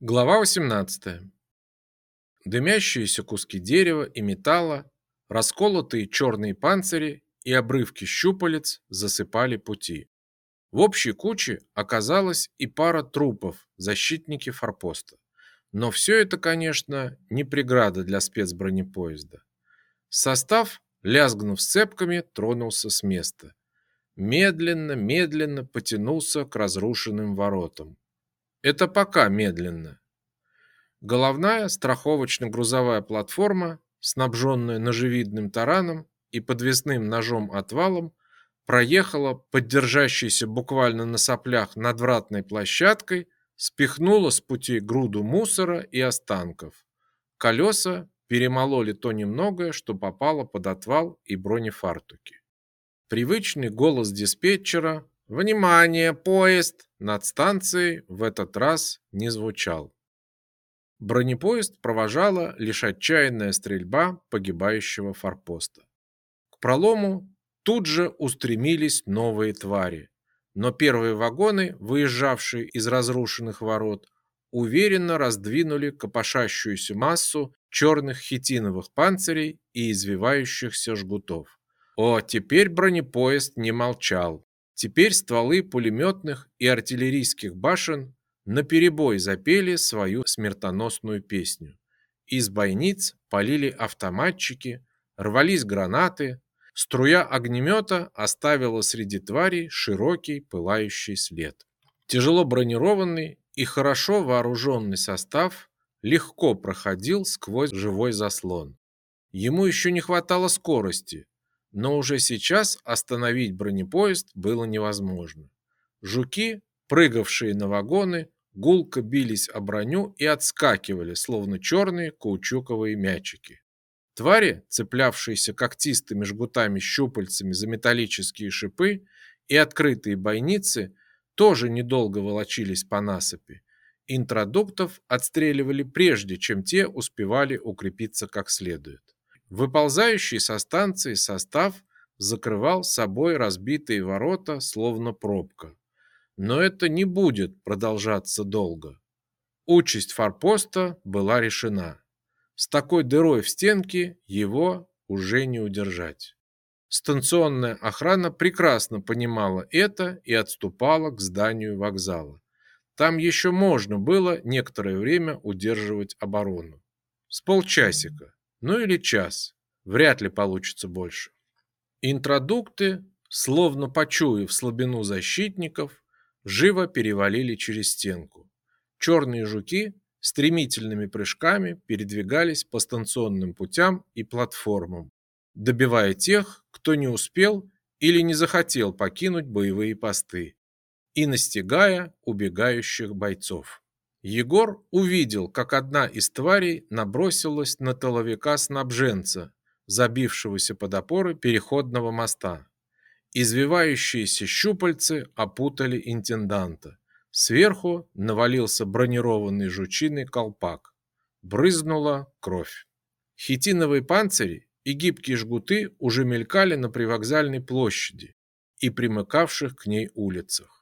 Глава 18. Дымящиеся куски дерева и металла, расколотые черные панцири и обрывки щупалец засыпали пути. В общей куче оказалось и пара трупов, защитники форпоста. Но все это, конечно, не преграда для спецбронепоезда. Состав, лязгнув сцепками, тронулся с места. Медленно, медленно потянулся к разрушенным воротам. Это пока медленно. Головная страховочно-грузовая платформа, снабженная ножевидным тараном и подвесным ножом-отвалом, проехала поддержащейся буквально на соплях надвратной площадкой, спихнула с пути груду мусора и останков. Колеса перемололи то немногое, что попало под отвал и бронефартуки. Привычный голос диспетчера «Внимание, поезд!» над станцией в этот раз не звучал. Бронепоезд провожала лишь отчаянная стрельба погибающего форпоста. К пролому тут же устремились новые твари, но первые вагоны, выезжавшие из разрушенных ворот, уверенно раздвинули копошащуюся массу черных хитиновых панцирей и извивающихся жгутов. О, теперь бронепоезд не молчал. Теперь стволы пулеметных и артиллерийских башен наперебой запели свою смертоносную песню. Из бойниц полили автоматчики, рвались гранаты, струя огнемета оставила среди тварей широкий пылающий след. Тяжело бронированный и хорошо вооруженный состав легко проходил сквозь живой заслон. Ему еще не хватало скорости, но уже сейчас остановить бронепоезд было невозможно. Жуки, прыгавшие на вагоны, гулко бились о броню и отскакивали, словно черные каучуковые мячики. Твари, цеплявшиеся когтистыми жгутами-щупальцами за металлические шипы и открытые бойницы, тоже недолго волочились по насыпи. Интродуктов отстреливали прежде, чем те успевали укрепиться как следует. Выползающий со станции состав закрывал собой разбитые ворота, словно пробка. Но это не будет продолжаться долго. Участь форпоста была решена. С такой дырой в стенке его уже не удержать. Станционная охрана прекрасно понимала это и отступала к зданию вокзала. Там еще можно было некоторое время удерживать оборону. С полчасика ну или час. Вряд ли получится больше. Интродукты, словно почуяв слабину защитников, живо перевалили через стенку. Черные жуки стремительными прыжками передвигались по станционным путям и платформам, добивая тех, кто не успел или не захотел покинуть боевые посты, и настигая убегающих бойцов. Егор увидел, как одна из тварей набросилась на толовика-снабженца, забившегося под опоры переходного моста. Извивающиеся щупальцы опутали интенданта. Сверху навалился бронированный жучиный колпак. Брызнула кровь. Хитиновые панцири и гибкие жгуты уже мелькали на привокзальной площади и примыкавших к ней улицах.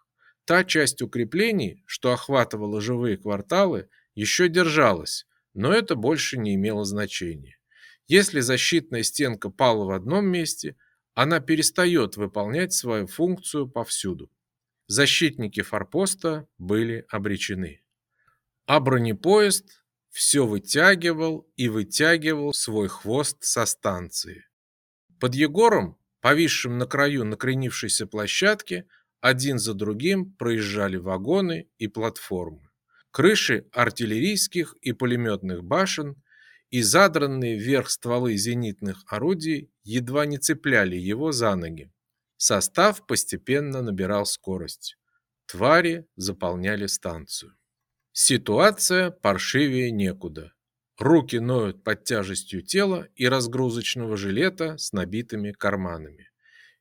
Та часть укреплений, что охватывала живые кварталы, еще держалась, но это больше не имело значения. Если защитная стенка пала в одном месте, она перестает выполнять свою функцию повсюду. Защитники форпоста были обречены. А бронепоезд все вытягивал и вытягивал свой хвост со станции. Под Егором, повисшим на краю накренившейся площадки, один за другим проезжали вагоны и платформы. Крыши артиллерийских и пулеметных башен и задранные вверх стволы зенитных орудий едва не цепляли его за ноги. Состав постепенно набирал скорость. Твари заполняли станцию. Ситуация паршивее некуда. Руки ноют под тяжестью тела и разгрузочного жилета с набитыми карманами.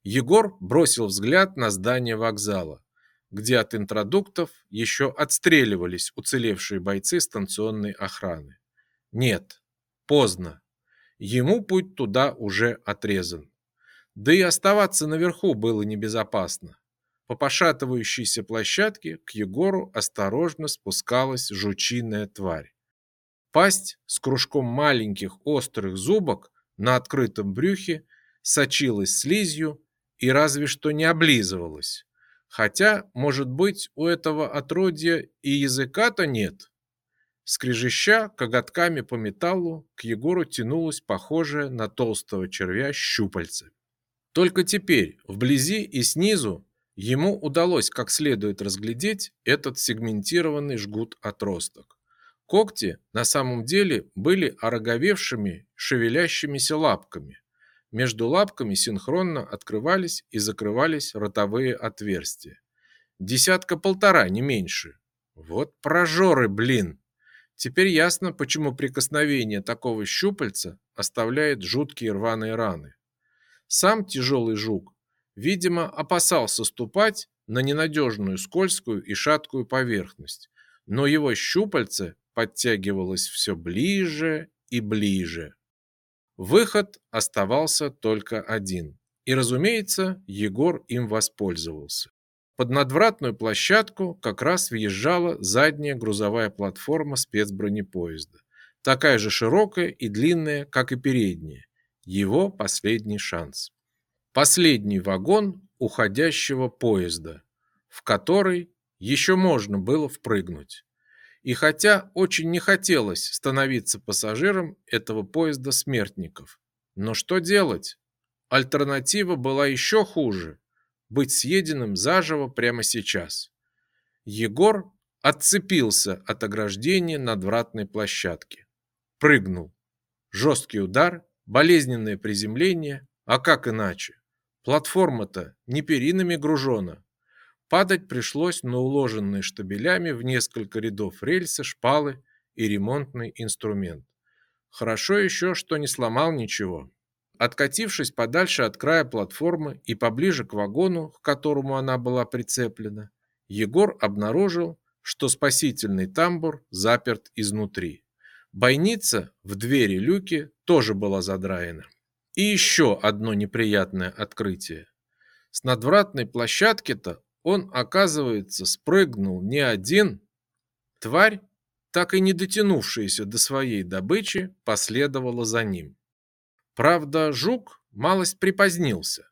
Егор бросил взгляд на здание вокзала, где от интродуктов еще отстреливались уцелевшие бойцы станционной охраны. Нет, поздно. Ему путь туда уже отрезан. Да и оставаться наверху было небезопасно. по пошатывающейся площадке к Егору осторожно спускалась жучиная тварь. Пасть с кружком маленьких острых зубок на открытом брюхе сочилась слизью и разве что не облизывалась. Хотя, может быть, у этого отродья и языка-то нет. Скрежеща коготками по металлу, к Егору тянулось похожее на толстого червя щупальце. Только теперь, вблизи и снизу, ему удалось как следует разглядеть этот сегментированный жгут-отросток. Когти на самом деле были ороговевшими, шевелящимися лапками. Между лапками синхронно открывались и закрывались ротовые отверстия. Десятка-полтора, не меньше. Вот прожоры, блин! Теперь ясно, почему прикосновение такого щупальца оставляет жуткие рваные раны. Сам тяжелый жук, видимо, опасался ступать на ненадежную скользкую и шаткую поверхность, но его щупальце подтягивалось все ближе и ближе. Выход оставался только один, и, разумеется, Егор им воспользовался. Под надвратную площадку как раз въезжала задняя грузовая платформа спецбронепоезда, такая же широкая и длинная, как и передняя. Его последний шанс. Последний вагон уходящего поезда, в который еще можно было впрыгнуть. И хотя очень не хотелось становиться пассажиром этого поезда смертников, но что делать? Альтернатива была еще хуже быть съеденным заживо прямо сейчас. Егор отцепился от ограждения надвратной площадки. Прыгнул. Жесткий удар, болезненное приземление, а как иначе? Платформа-то не перинами гружена. Падать пришлось на уложенные штабелями в несколько рядов рельсы, шпалы и ремонтный инструмент. Хорошо еще, что не сломал ничего. Откатившись подальше от края платформы и поближе к вагону, к которому она была прицеплена, Егор обнаружил, что спасительный тамбур заперт изнутри. Бойница в двери люки тоже была задраена. И еще одно неприятное открытие. С надвратной площадки-то он, оказывается, спрыгнул не один. Тварь, так и не дотянувшаяся до своей добычи, последовала за ним. Правда, жук малость припозднился.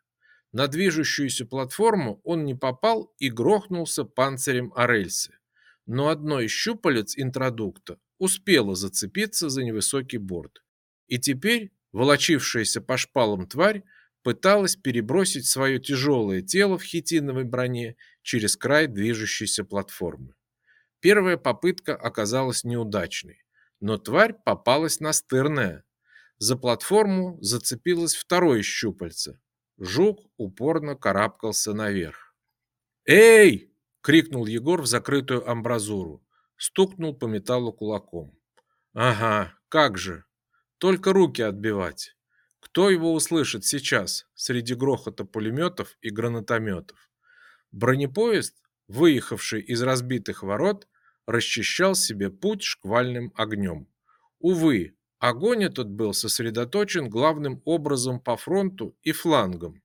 На движущуюся платформу он не попал и грохнулся панцирем о рельсы. Но одно из щупалец интродукта успело зацепиться за невысокий борт. И теперь волочившаяся по шпалам тварь пыталась перебросить свое тяжелое тело в хитиновой броне через край движущейся платформы. Первая попытка оказалась неудачной, но тварь попалась настырная, за платформу зацепилось второе щупальце. Жук упорно карабкался наверх. «Эй!» — крикнул Егор в закрытую амбразуру. Стукнул по металлу кулаком. «Ага, как же! Только руки отбивать!» Кто его услышит сейчас среди грохота пулеметов и гранатометов? Бронепоезд, выехавший из разбитых ворот, расчищал себе путь шквальным огнем. Увы, Огонь этот был сосредоточен главным образом по фронту и флангам.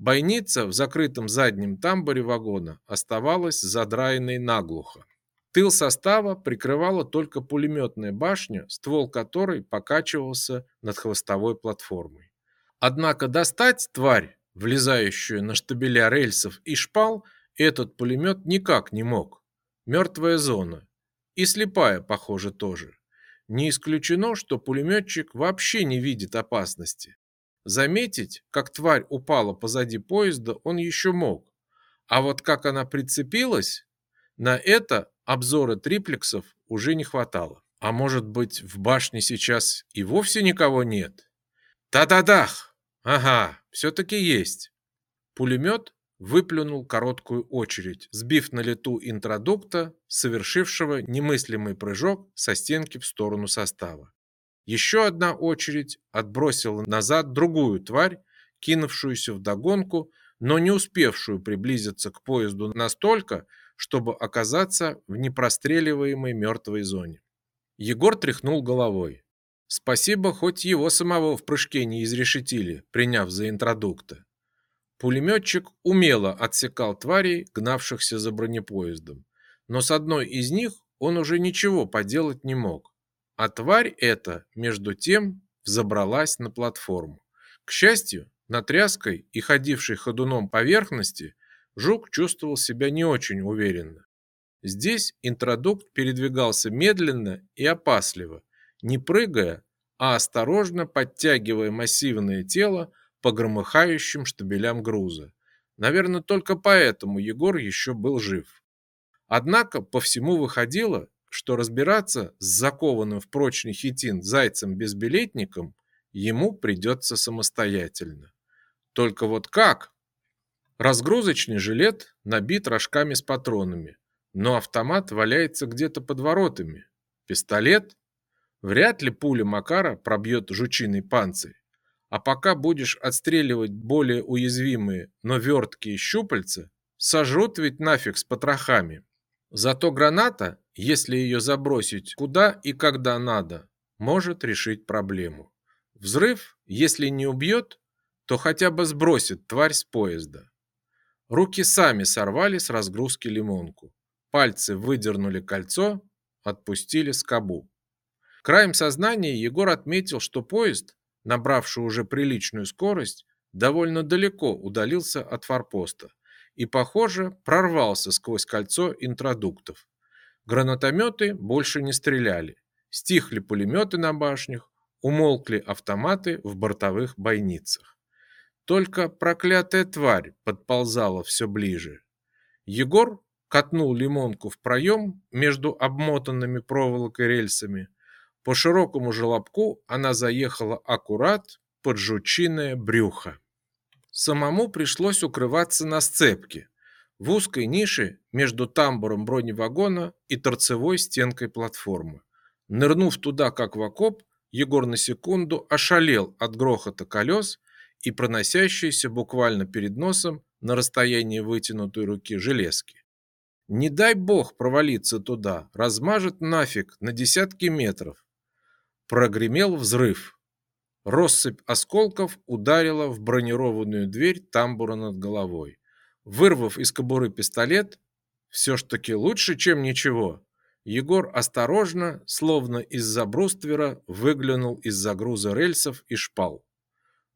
Бойница в закрытом заднем тамбуре вагона оставалась задраенной наглухо. Тыл состава прикрывала только пулеметная башня, ствол которой покачивался над хвостовой платформой. Однако достать тварь, влезающую на штабеля рельсов и шпал, этот пулемет никак не мог. Мертвая зона. И слепая, похоже, тоже. Не исключено, что пулеметчик вообще не видит опасности. Заметить, как тварь упала позади поезда, он еще мог. А вот как она прицепилась, на это обзора триплексов уже не хватало. А может быть, в башне сейчас и вовсе никого нет? Та-да-дах! Ага, все-таки есть. Пулемет выплюнул короткую очередь, сбив на лету интродукта, совершившего немыслимый прыжок со стенки в сторону состава. Еще одна очередь отбросила назад другую тварь, кинувшуюся в догонку, но не успевшую приблизиться к поезду настолько, чтобы оказаться в непростреливаемой мертвой зоне. Егор тряхнул головой. Спасибо, хоть его самого в прыжке не изрешетили, приняв за интродукта. Пулеметчик умело отсекал тварей, гнавшихся за бронепоездом, но с одной из них он уже ничего поделать не мог. А тварь эта, между тем, взобралась на платформу. К счастью, на тряской и ходившей ходуном поверхности жук чувствовал себя не очень уверенно. Здесь интродукт передвигался медленно и опасливо, не прыгая, а осторожно подтягивая массивное тело по громыхающим штабелям груза. Наверное, только поэтому Егор еще был жив. Однако по всему выходило, что разбираться с закованным в прочный хитин зайцем-безбилетником ему придется самостоятельно. Только вот как? Разгрузочный жилет набит рожками с патронами, но автомат валяется где-то под воротами. Пистолет? Вряд ли пуля Макара пробьет жучиный панцирь. А пока будешь отстреливать более уязвимые, но верткие щупальца, сожрут ведь нафиг с потрохами. Зато граната, если ее забросить куда и когда надо, может решить проблему. Взрыв, если не убьет, то хотя бы сбросит тварь с поезда. Руки сами сорвали с разгрузки лимонку. Пальцы выдернули кольцо, отпустили скобу. Краем сознания Егор отметил, что поезд, набравший уже приличную скорость, довольно далеко удалился от форпоста и, похоже, прорвался сквозь кольцо интродуктов. Гранатометы больше не стреляли, стихли пулеметы на башнях, умолкли автоматы в бортовых бойницах. Только проклятая тварь подползала все ближе. Егор катнул лимонку в проем между обмотанными проволокой рельсами. По широкому желобку она заехала аккурат под жучиное брюхо. Самому пришлось укрываться на сцепке, в узкой нише между тамбуром броневагона и торцевой стенкой платформы. Нырнув туда, как в окоп, Егор на секунду ошалел от грохота колес и проносящейся буквально перед носом на расстоянии вытянутой руки железки. Не дай бог провалиться туда, размажет нафиг на десятки метров. Прогремел взрыв. Россыпь осколков ударила в бронированную дверь тамбура над головой. Вырвав из кобуры пистолет, все ж таки лучше, чем ничего, Егор осторожно, словно из-за бруствера, выглянул из-за груза рельсов и шпал.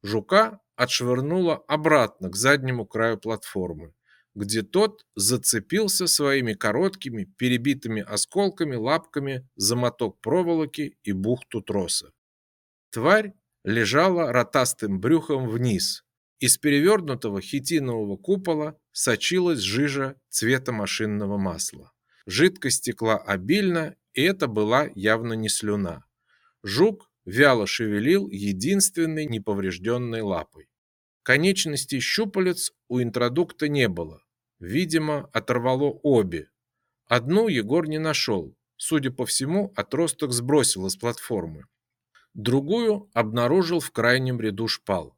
Жука отшвырнуло обратно к заднему краю платформы, где тот зацепился своими короткими, перебитыми осколками лапками за моток проволоки и бухту троса. Тварь лежала ротастым брюхом вниз. Из перевернутого хитинового купола сочилась жижа цвета машинного масла. Жидкость текла обильно, и это была явно не слюна. Жук вяло шевелил единственной неповрежденной лапой. Конечностей щупалец у интродукта не было. Видимо, оторвало обе. Одну Егор не нашел. Судя по всему, отросток сбросило с платформы. Другую обнаружил в крайнем ряду шпал.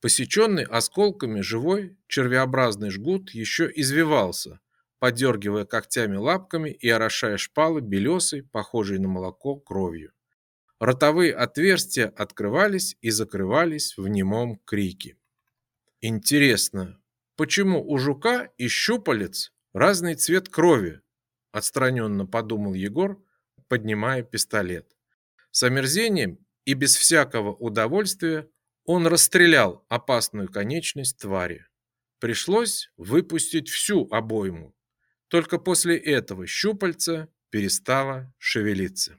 Посеченный осколками живой червеобразный жгут еще извивался, подергивая когтями лапками и орошая шпалы белесой, похожей на молоко, кровью. Ротовые отверстия открывались и закрывались в немом крике. Интересно, почему у жука и щупалец разный цвет крови? Отстраненно подумал Егор, поднимая пистолет. С омерзением и без всякого удовольствия он расстрелял опасную конечность твари. Пришлось выпустить всю обойму, только после этого щупальце перестало шевелиться.